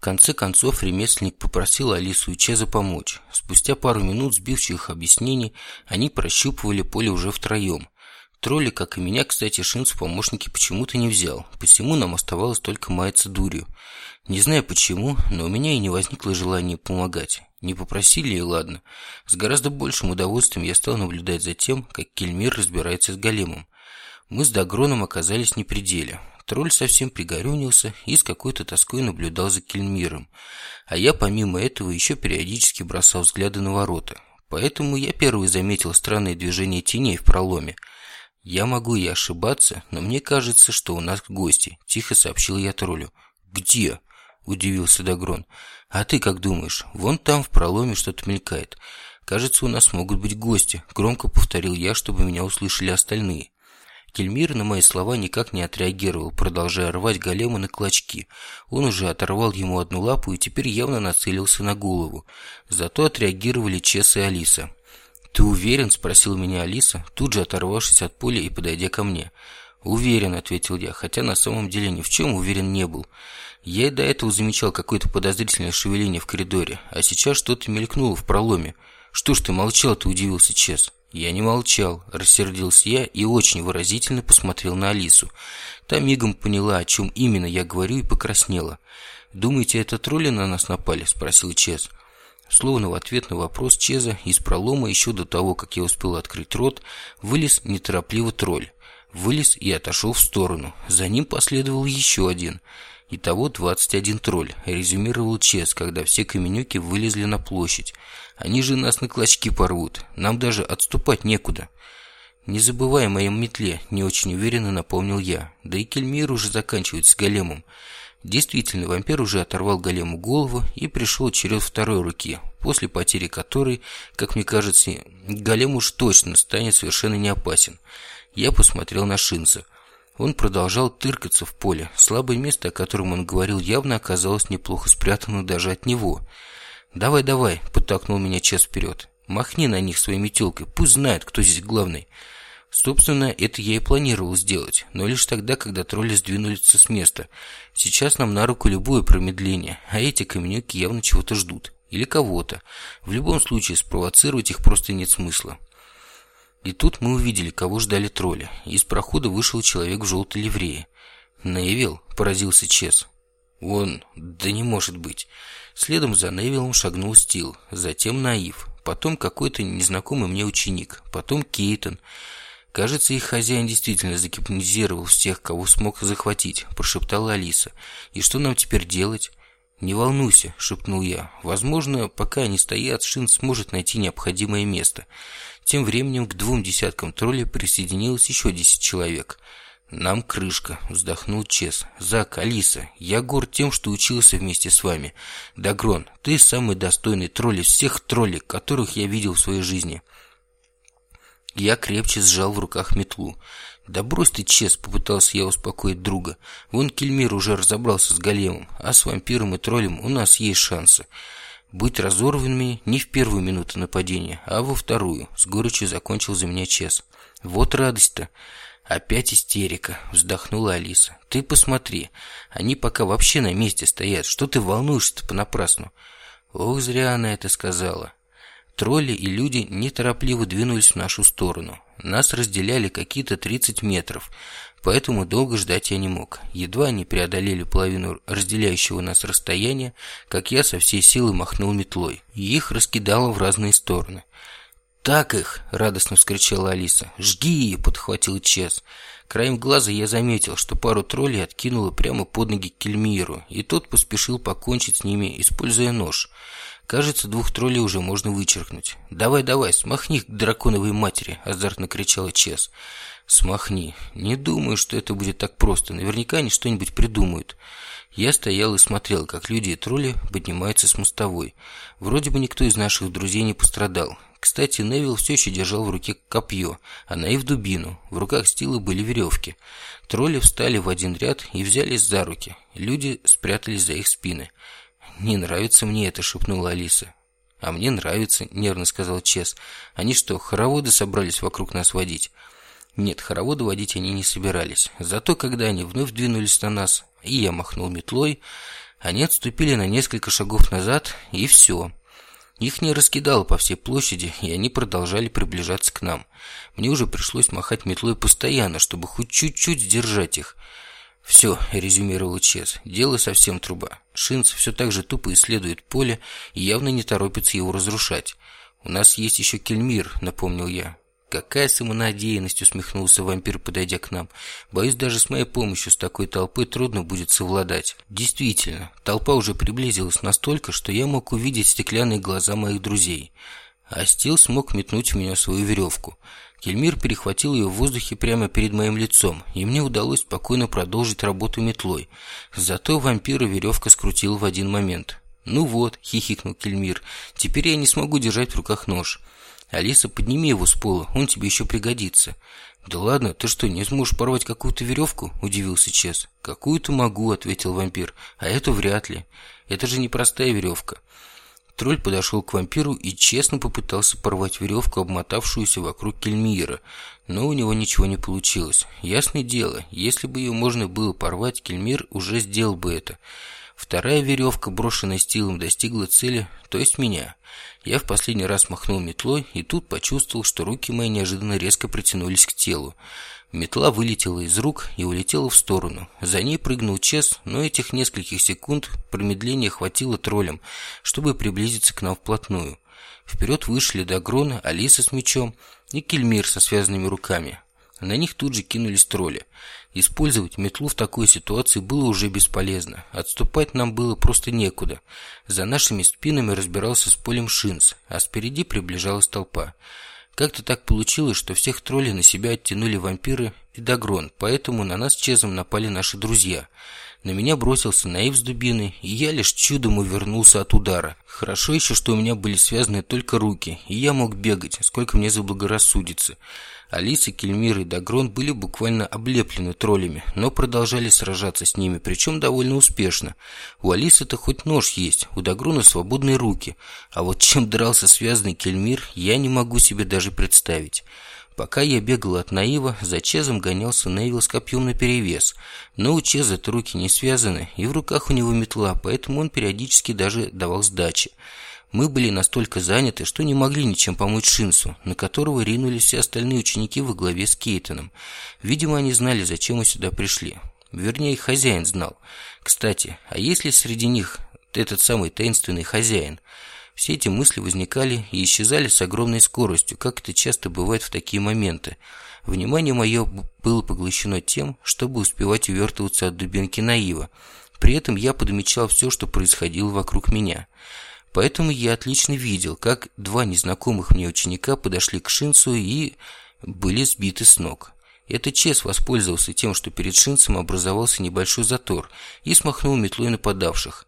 В конце концов ремесленник попросил Алису и Чеза помочь. Спустя пару минут сбивших объяснений они прощупывали поле уже втроем. Тролли, как и меня, кстати, Шинц в помощники почему-то не взял. Посему нам оставалось только маяться дурью. Не знаю почему, но у меня и не возникло желания помогать. Не попросили и ладно. С гораздо большим удовольствием я стал наблюдать за тем, как Кельмир разбирается с големом. Мы с Дагроном оказались не при деле. Тролль совсем пригорюнился и с какой-то тоской наблюдал за Кельмиром. А я помимо этого еще периодически бросал взгляды на ворота. Поэтому я первый заметил странное движение теней в проломе. «Я могу и ошибаться, но мне кажется, что у нас гости», – тихо сообщил я троллю. «Где?» – удивился Дагрон. «А ты как думаешь? Вон там в проломе что-то мелькает. Кажется, у нас могут быть гости», – громко повторил я, чтобы меня услышали остальные. Кельмир на мои слова никак не отреагировал, продолжая рвать голема на клочки. Он уже оторвал ему одну лапу и теперь явно нацелился на голову. Зато отреагировали Чес и Алиса. «Ты уверен?» – спросила меня Алиса, тут же оторвавшись от поля и подойдя ко мне. «Уверен», – ответил я, хотя на самом деле ни в чем уверен не был. Я и до этого замечал какое-то подозрительное шевеление в коридоре, а сейчас что-то мелькнуло в проломе. «Что ж ты молчал-то?» – удивился Чес. Я не молчал, рассердился я и очень выразительно посмотрел на Алису. Та мигом поняла, о чем именно я говорю, и покраснела. «Думаете, это тролли на нас напали?» – спросил Чез. Словно в ответ на вопрос Чеза из пролома еще до того, как я успел открыть рот, вылез неторопливо тролль. Вылез и отошел в сторону. За ним последовал еще один – Итого 21 тролль, резюмировал Чес, когда все каменюки вылезли на площадь. Они же нас на клочки порвут, нам даже отступать некуда. Не забывай о моем метле, не очень уверенно напомнил я. Да и Кельмир уже заканчивается с големом. Действительно, вампир уже оторвал голему голову и пришел черед второй руки, после потери которой, как мне кажется, голем уж точно станет совершенно не опасен. Я посмотрел на Шинца. Он продолжал тыркаться в поле. Слабое место, о котором он говорил, явно оказалось неплохо спрятано даже от него. «Давай, давай», – подтолкнул меня час вперед. «Махни на них своей метелкой, пусть знают, кто здесь главный». Собственно, это я и планировал сделать, но лишь тогда, когда тролли сдвинулись с места. Сейчас нам на руку любое промедление, а эти каменюки явно чего-то ждут. Или кого-то. В любом случае, спровоцировать их просто нет смысла. И тут мы увидели, кого ждали тролли. Из прохода вышел человек в желтой ливрее. «Невил?» – поразился Чес. «Он... да не может быть!» Следом за Невилом шагнул Стил, затем Наив, потом какой-то незнакомый мне ученик, потом Кейтон. «Кажется, их хозяин действительно загипнотизировал всех, кого смог захватить», – прошептала Алиса. «И что нам теперь делать?» «Не волнуйся», – шепнул я. «Возможно, пока они стоят, Шин сможет найти необходимое место». Тем временем к двум десяткам троллей присоединилось еще десять человек. «Нам крышка», — вздохнул Чес. «Зак, Алиса, я горд тем, что учился вместе с вами. Дагрон, ты самый достойный тролль из всех троллей, которых я видел в своей жизни». Я крепче сжал в руках метлу. «Да брось ты, Чес!» – попытался я успокоить друга. «Вон Кельмир уже разобрался с големом, а с вампиром и троллем у нас есть шансы быть разорванными не в первую минуту нападения, а во вторую. С горечью закончил за меня Чес. Вот радость-то. Опять истерика, вздохнула Алиса. Ты посмотри, они пока вообще на месте стоят. Что ты волнуешься-то понапрасну? Ох, зря она это сказала. Тролли и люди неторопливо двинулись в нашу сторону. Нас разделяли какие-то 30 метров, поэтому долго ждать я не мог. Едва они преодолели половину разделяющего нас расстояния, как я со всей силы махнул метлой, и их раскидало в разные стороны. «Так их!» – радостно вскричала Алиса. «Жги!» – подхватил Чес. Краем глаза я заметил, что пару троллей откинуло прямо под ноги Кельмиру, и тот поспешил покончить с ними, используя нож. Кажется, двух троллей уже можно вычеркнуть. «Давай, давай, смахни к драконовой матери!» – азартно кричала Чес. «Смахни. Не думаю, что это будет так просто. Наверняка они что-нибудь придумают». Я стоял и смотрел, как люди и тролли поднимаются с мостовой. Вроде бы никто из наших друзей не пострадал. Кстати, Невил все еще держал в руке копье, а Наив дубину. В руках Стила были веревки. Тролли встали в один ряд и взялись за руки. Люди спрятались за их спины. «Не нравится мне это», — шепнула Алиса. «А мне нравится», — нервно сказал Чес. «Они что, хороводы собрались вокруг нас водить?» Нет, хороводы водить они не собирались. Зато, когда они вновь двинулись на нас, и я махнул метлой, Они отступили на несколько шагов назад, и все. Их не раскидало по всей площади, и они продолжали приближаться к нам. Мне уже пришлось махать метлой постоянно, чтобы хоть чуть-чуть сдержать их. «Все», — резюмировал Чес, — «дело совсем труба. Шинц все так же тупо исследует поле и явно не торопится его разрушать. У нас есть еще Кельмир», — напомнил я. «Какая самонадеянность!» — усмехнулся вампир, подойдя к нам. «Боюсь, даже с моей помощью с такой толпой трудно будет совладать». Действительно, толпа уже приблизилась настолько, что я мог увидеть стеклянные глаза моих друзей. А Стил смог метнуть в меня свою веревку. Кельмир перехватил ее в воздухе прямо перед моим лицом, и мне удалось спокойно продолжить работу метлой. Зато вампира веревка скрутила в один момент. «Ну вот», — хихикнул Кельмир, — «теперь я не смогу держать в руках нож». «Алиса, подними его с пола, он тебе еще пригодится». «Да ладно, ты что, не сможешь порвать какую-то веревку?» – удивился Чес. «Какую-то могу», – ответил вампир, – «а эту вряд ли. Это же непростая веревка». Тролль подошел к вампиру и честно попытался порвать веревку, обмотавшуюся вокруг Кельмира, но у него ничего не получилось. Ясное дело, если бы ее можно было порвать, Кельмир уже сделал бы это. Вторая веревка, брошенная стилом, достигла цели, то есть меня. Я в последний раз махнул метлой и тут почувствовал, что руки мои неожиданно резко притянулись к телу. Метла вылетела из рук и улетела в сторону. За ней прыгнул Чес, но этих нескольких секунд промедления хватило троллям, чтобы приблизиться к нам вплотную. Вперед вышли Дагрона, Алиса с мечом и Кельмир со связанными руками. На них тут же кинулись тролли. Использовать метлу в такой ситуации было уже бесполезно. Отступать нам было просто некуда. За нашими спинами разбирался с полем Шинс, а спереди приближалась толпа. Как-то так получилось, что всех троллей на себя оттянули вампиры и Дагрон, поэтому на нас чезом напали наши друзья – на меня бросился Наив с дубиной, и я лишь чудом увернулся от удара. Хорошо еще, что у меня были связаны только руки, и я мог бегать, сколько мне заблагорассудится. Алиса, Кельмир и Дагрон были буквально облеплены троллями, но продолжали сражаться с ними, причем довольно успешно. У Алисы-то хоть нож есть, у Дагрона свободные руки, а вот чем дрался связанный Кельмир, я не могу себе даже представить. Пока я бегал от Наива, за Чезом гонялся Невил с копьем наперевес. Но у Чеза руки не связаны, и в руках у него метла, поэтому он периодически даже давал сдачи. Мы были настолько заняты, что не могли ничем помочь Шинсу, на которого ринулись все остальные ученики во главе с Кейтоном. Видимо, они знали, зачем мы сюда пришли. Вернее, хозяин знал. Кстати, а есть ли среди них этот самый таинственный хозяин – все эти мысли возникали и исчезали с огромной скоростью, как это часто бывает в такие моменты. Внимание мое было поглощено тем, чтобы успевать увертываться от дубинки наива. При этом я подмечал все, что происходило вокруг меня. Поэтому я отлично видел, как два незнакомых мне ученика подошли к Шинцу и были сбиты с ног. Этот Чес воспользовался тем, что перед Шинцем образовался небольшой затор и смахнул метлой нападавших.